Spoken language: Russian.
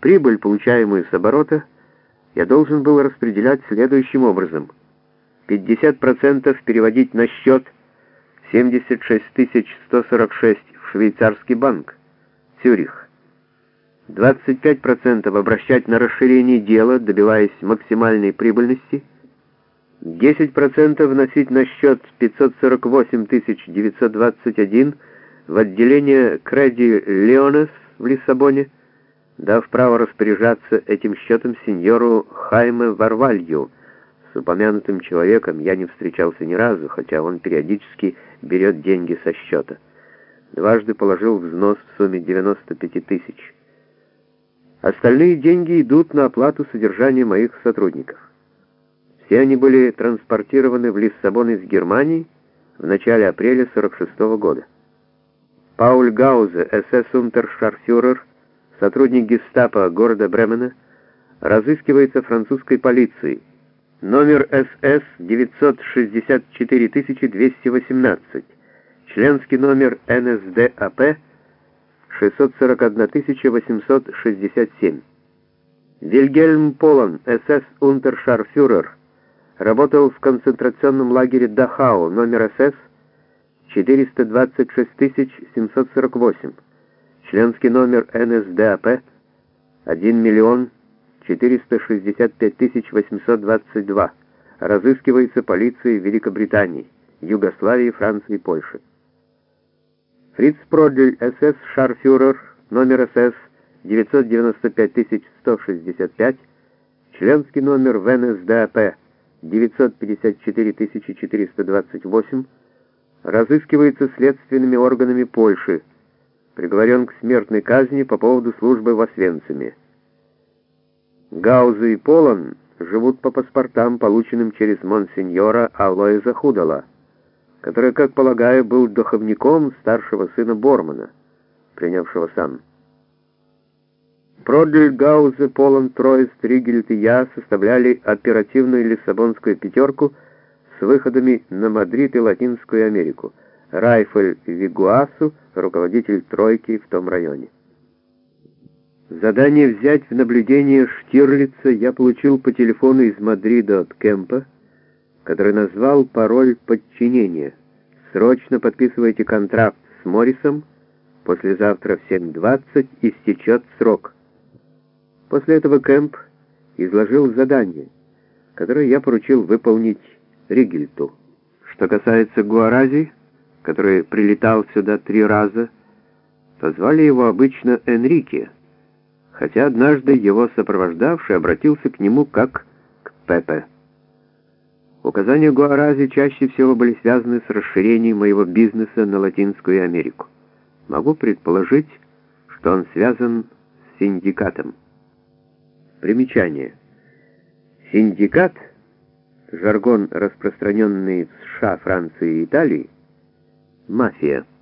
Прибыль, получаемую с оборота, я должен был распределять следующим образом. 50% переводить на счет 76 146 в швейцарский банк, Цюрих. 25% обращать на расширение дела, добиваясь максимальной прибыльности, 10% вносить на счет 548 921 в отделение Креди Леонес в Лиссабоне, дав право распоряжаться этим счетом сеньору Хайме Варвалью. С упомянутым человеком я не встречался ни разу, хотя он периодически берет деньги со счета. Дважды положил взнос в сумме 95 тысяч. Остальные деньги идут на оплату содержания моих сотрудников. Все они были транспортированы в Лиссабон из Германии в начале апреля 46 -го года. Пауль Гаузе, СС-унтершарфюрер, сотрудник гестапо города Бремена, разыскивается французской полицией. Номер СС 964218, членский номер НСДАП 641867. Вильгельм Полон, СС-унтершарфюрер, работал в концентрационном лагере Дахау, номер СС 426748, членский номер НСДАП 1 миллион 465 822, разыскивается полицией Великобритании, Югославии, Франции Польши. Фриц Продель, СС Шарфюрер, номер СС 995 165, членский номер в НСДАП 954 428, разыскивается следственными органами Польши, приговорен к смертной казни по поводу службы в Освенциме. Гаузы и Полон живут по паспортам, полученным через монсеньора Алоиза Худала, который, как полагаю, был духовником старшего сына Бормана, принявшего сан. Продль, Гаузе, Полон, Троист, Ригельд и я составляли оперативную лиссабонскую пятерку с выходами на Мадрид и Латинскую Америку. Райфель в Игуасу, руководитель тройки в том районе. Задание взять в наблюдение Штирлица я получил по телефону из Мадрида от Кемпа, который назвал пароль подчинения. Срочно подписывайте контракт с Моррисом, послезавтра в 7.20 истечет срок. После этого Кэмп изложил задание, которое я поручил выполнить Ригельту. Что касается Гуарази, который прилетал сюда три раза, то звали его обычно Энрике, хотя однажды его сопровождавший обратился к нему как к Пепе. Указания Гуарази чаще всего были связаны с расширением моего бизнеса на Латинскую Америку. Могу предположить, что он связан с синдикатом. Примечание. Синдикат, жаргон, распространенный в США, Франции и Италии, мафия –